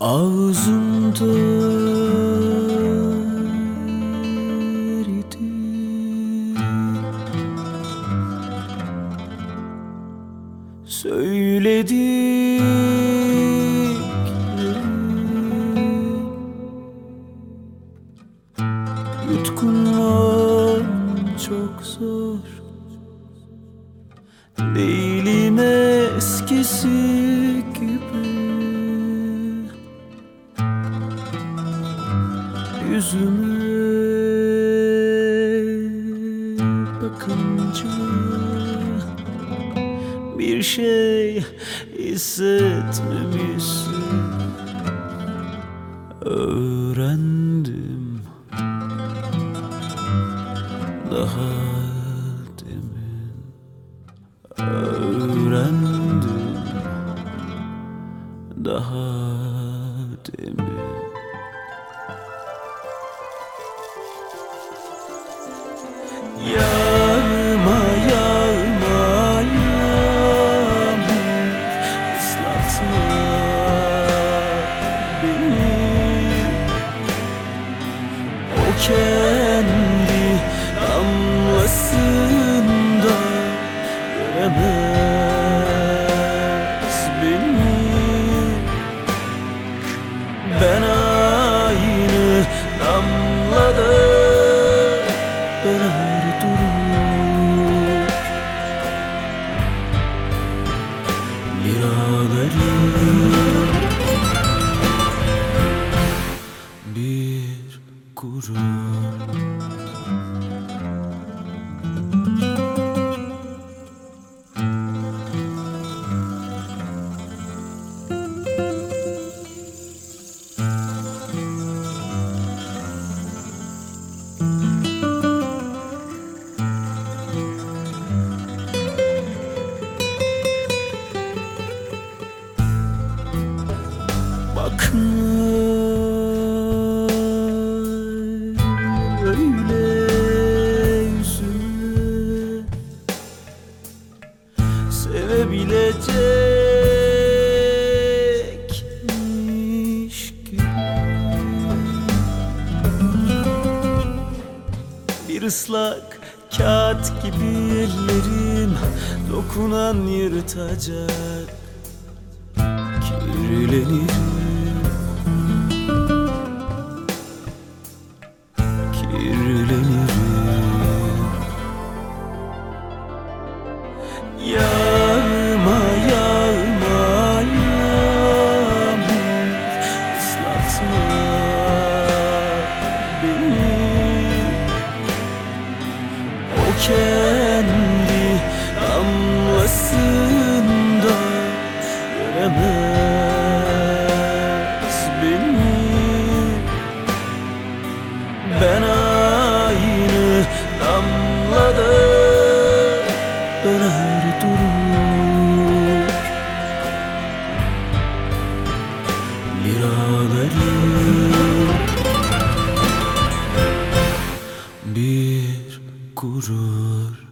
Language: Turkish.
Ağzımda eridi Söylediklerim Yutkunmam çok zor. Değilim eskisi Yüzüme bakınca Bir şey hissetmemişsin. Öğrendim daha demin. Öğrendim daha beni O kendi bir Sevebilecekmiş gibi. Bir ıslak kağıt gibi ellerim Dokunan yırtacak Kirlenirim Kirlenirim beni. O kendi damlasında göremez beni. Ben bir gurur